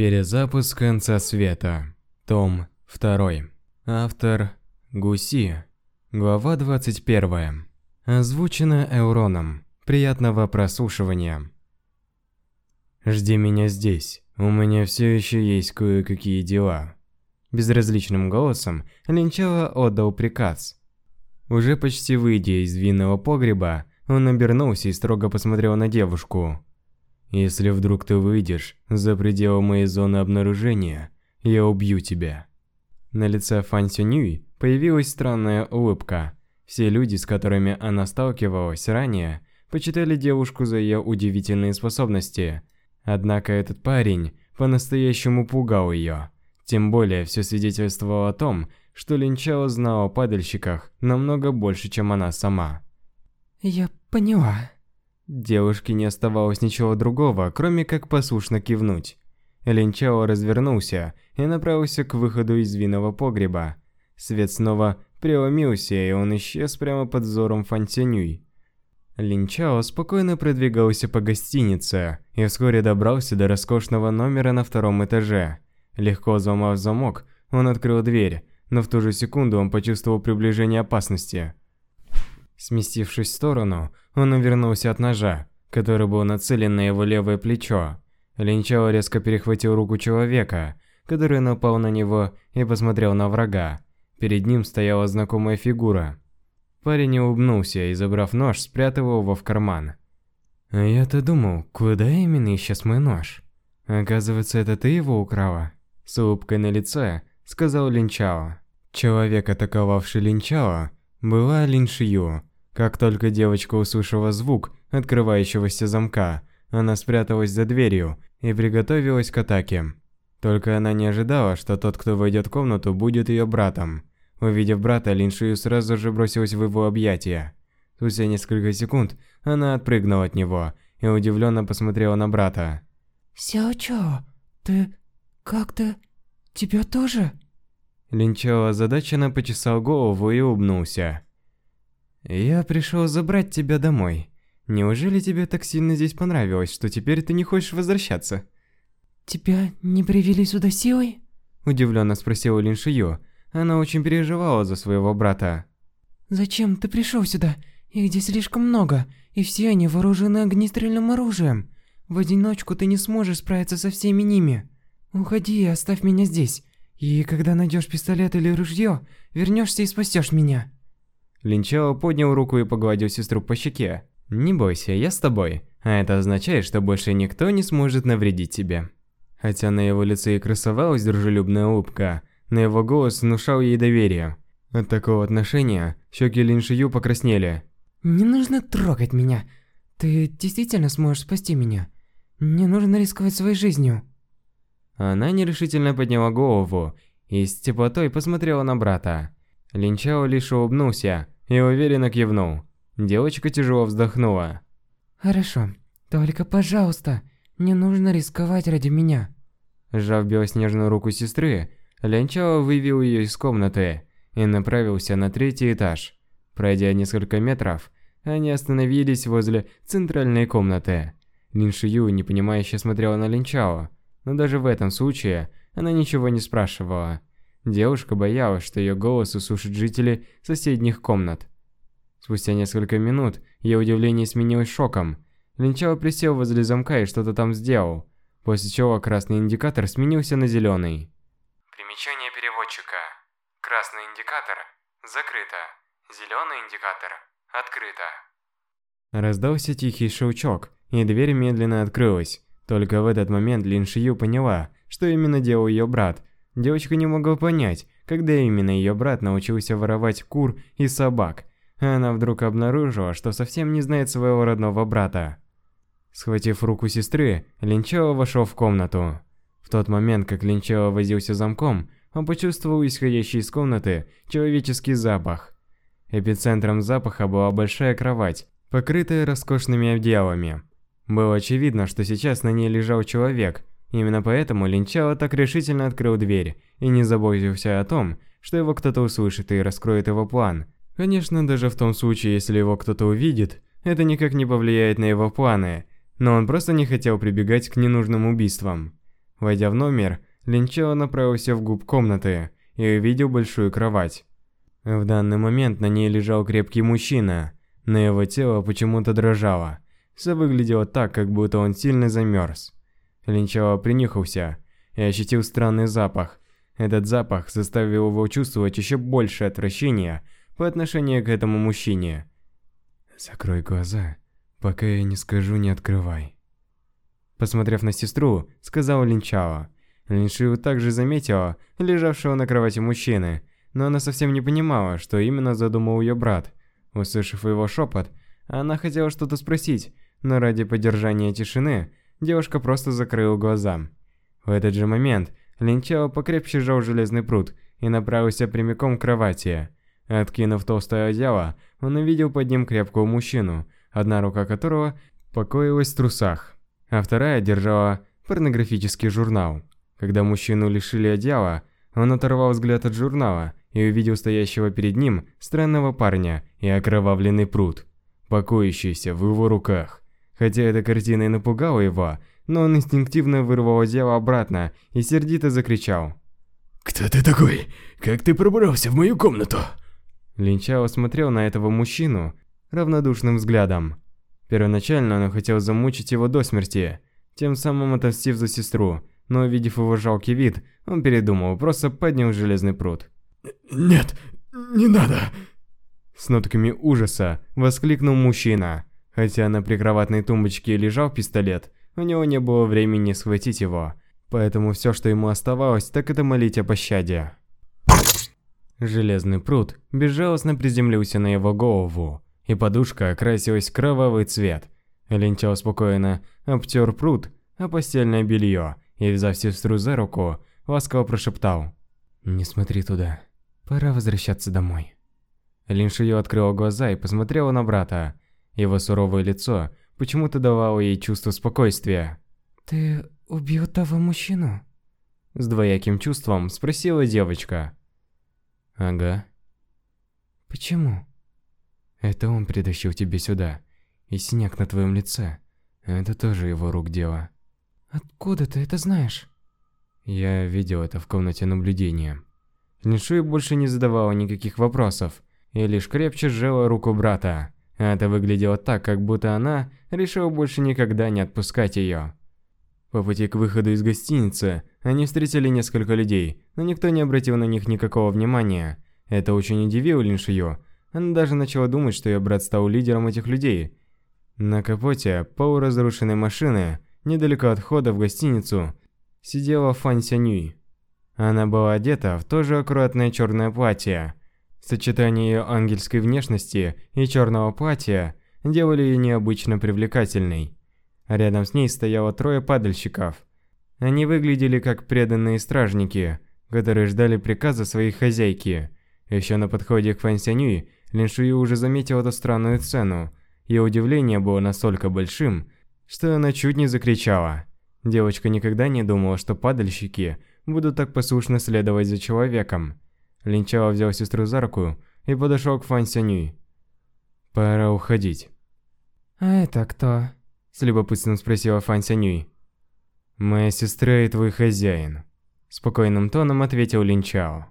Перезапуск конца света. Том 2. Автор Гуси. Глава 21. Озвучено Эуроном. Приятного прослушивания. Жди меня здесь. У меня все еще есть кое-какие дела. Безразличным голосом Линчало отдал приказ. Уже почти выйдя из винного погреба, он обернулся и строго посмотрел на девушку. Если вдруг ты выйдешь за пределы моей зоны обнаружения, я убью тебя. На лице Фан Сюнюй появилась странная улыбка. Все люди, с которыми она сталкивалась ранее, почитали девушку за ее удивительные способности. Однако этот парень по-настоящему пугал ее. Тем более, все свидетельствовало о том, что Линчао знала о падальщиках намного больше, чем она сама. «Я поняла», Девушке не оставалось ничего другого, кроме как послушно кивнуть. Линчао развернулся и направился к выходу из винного погреба. Свет снова преломился, и он исчез прямо под взором Фантянюй. Линчао спокойно продвигался по гостинице и вскоре добрался до роскошного номера на втором этаже. Легко взломав замок, он открыл дверь, но в ту же секунду он почувствовал приближение опасности. Сместившись в сторону, он увернулся от ножа, который был нацелен на его левое плечо. Линчао резко перехватил руку человека, который напал на него и посмотрел на врага. Перед ним стояла знакомая фигура. Парень улыбнулся и, забрав нож, спрятал его в карман. «А я-то думал, куда именно исчез мой нож? Оказывается, это ты его украла?» С улыбкой на лице, сказал Линчао. Человек, атаковавший Линчао, была Лин Шию, как только девочка услышала звук открывающегося замка, она спряталась за дверью и приготовилась к атаке. Только она не ожидала, что тот, кто войдет в комнату, будет ее братом. Увидев брата, Линшию сразу же бросилась в его объятия. Спустя несколько секунд она отпрыгнула от него и удивленно посмотрела на брата. «Сяочао, ты... как ты... тебя тоже?» Линчао озадаченно почесал голову и улыбнулся. «Я пришел забрать тебя домой. Неужели тебе так сильно здесь понравилось, что теперь ты не хочешь возвращаться?» «Тебя не привели сюда силой?» Удивленно спросила Лин Шию. Она очень переживала за своего брата. «Зачем ты пришел сюда? Их здесь слишком много, и все они вооружены огнестрельным оружием. В одиночку ты не сможешь справиться со всеми ними. Уходи и оставь меня здесь. И когда найдешь пистолет или ружье, вернешься и спасешь меня». Линчао поднял руку и погладил сестру по щеке. «Не бойся, я с тобой, а это означает, что больше никто не сможет навредить тебе». Хотя на его лице и красовалась дружелюбная улыбка, на его голос внушал ей доверие. От такого отношения щеки Линшию покраснели. «Не нужно трогать меня. Ты действительно сможешь спасти меня. Не нужно рисковать своей жизнью». Она нерешительно подняла голову и с теплотой посмотрела на брата. Линчао лишь улыбнулся и уверенно кивнул. Девочка тяжело вздохнула. «Хорошо, только пожалуйста, не нужно рисковать ради меня». Сжав белоснежную руку сестры, Линчао вывел ее из комнаты и направился на третий этаж. Пройдя несколько метров, они остановились возле центральной комнаты. Лин Шию непонимающе смотрела на Линчао, но даже в этом случае она ничего не спрашивала. Девушка боялась, что ее голос услышат жители соседних комнат. Спустя несколько минут ее удивление сменилось шоком. Линчао присел возле замка и что-то там сделал, после чего красный индикатор сменился на зеленый. Примечание переводчика. Красный индикатор – закрыто. Зеленый индикатор – открыто. Раздался тихий щелчок, и дверь медленно открылась. Только в этот момент Лин Шию поняла, что именно делал ее брат – Девочка не могла понять, когда именно ее брат научился воровать кур и собак. Она вдруг обнаружила, что совсем не знает своего родного брата. Схватив руку сестры, Линчао вошел в комнату. В тот момент, как Линчао возился замком, он почувствовал исходящий из комнаты человеческий запах. Эпицентром запаха была большая кровать, покрытая роскошными одеялами. Было очевидно, что сейчас на ней лежал человек, Именно поэтому Линчао так решительно открыл дверь и не заботился о том, что его кто-то услышит и раскроет его план. Конечно, даже в том случае, если его кто-то увидит, это никак не повлияет на его планы, но он просто не хотел прибегать к ненужным убийствам. Войдя в номер, Линчао направился в губ комнаты и увидел большую кровать. В данный момент на ней лежал крепкий мужчина, но его тело почему-то дрожало. Все выглядело так, как будто он сильно замерз. Линчао принюхался и ощутил странный запах. Этот запах заставил его чувствовать еще больше отвращения по отношению к этому мужчине. «Закрой глаза, пока я не скажу, не открывай». Посмотрев на сестру, сказал Линчао. Линшиу также заметила лежавшего на кровати мужчины, но она совсем не понимала, что именно задумал ее брат. Услышав его шепот, она хотела что-то спросить, но ради поддержания тишины девушка просто закрыла глаза. В этот же момент Линчао покрепче сжал железный пруд и направился прямиком к кровати. Откинув толстое одеяло, он увидел под ним крепкого мужчину, одна рука которого покоилась в трусах, а вторая держала порнографический журнал. Когда мужчину лишили одеяла, он оторвал взгляд от журнала и увидел стоящего перед ним странного парня и окровавленный пруд, покоящийся в его руках. Хотя эта картина и напугала его, но он инстинктивно вырвал одеяло обратно и сердито закричал. «Кто ты такой? Как ты пробрался в мою комнату?» Линчао смотрел на этого мужчину равнодушным взглядом. Первоначально он хотел замучить его до смерти, тем самым отомстив за сестру, но увидев его жалкий вид, он передумал, просто поднял железный пруд. «Нет, не надо!» С нотками ужаса воскликнул мужчина. Хотя на прикроватной тумбочке лежал пистолет, у него не было времени схватить его. Поэтому все, что ему оставалось, так это молить о пощаде. Железный пруд безжалостно приземлился на его голову, и подушка окрасилась в кровавый цвет. Линча спокойно обтер пруд, а постельное белье, и, взяв сестру за руку, ласково прошептал. «Не смотри туда. Пора возвращаться домой». Лин Шиё открыла глаза и посмотрела на брата. Его суровое лицо почему-то давало ей чувство спокойствия. «Ты убил того мужчину?» С двояким чувством спросила девочка. Ага. Почему? Это он притащил тебя сюда. И синяк на твоем лице. Это тоже его рук дело. Откуда ты это знаешь? Я видел это в комнате наблюдения. Линшуй больше не задавала никаких вопросов, и лишь крепче сжала руку брата. Это выглядело так, как будто она решила больше никогда не отпускать ее. По пути к выходу из гостиницы они встретили несколько людей, но никто не обратил на них никакого внимания. Это очень удивило Линшию. Она даже начала думать, что ее брат стал лидером этих людей. На капоте полуразрушенной машины, недалеко от входа в гостиницу, сидела Фан Сянюй. Она была одета в тоже аккуратное черное платье. Сочетание ангельской внешности и черного платья делали ее необычно привлекательной. Рядом с ней стояло трое падальщиков. Они выглядели как преданные стражники, которые ждали приказа своей хозяйки. Еще на подходе к Фансянюи Линшую уже заметил эту странную сцену. Ее удивление было настолько большим, что она чуть не закричала. Девочка никогда не думала, что падальщики будут так послушно следовать за человеком. Линчао взял сестру за руку и подошел к Фан Сянюй. «Пора уходить». «А это кто?» С любопытством спросила Фан Сянюй. «Моя сестра и твой хозяин», – спокойным тоном ответил Линчао.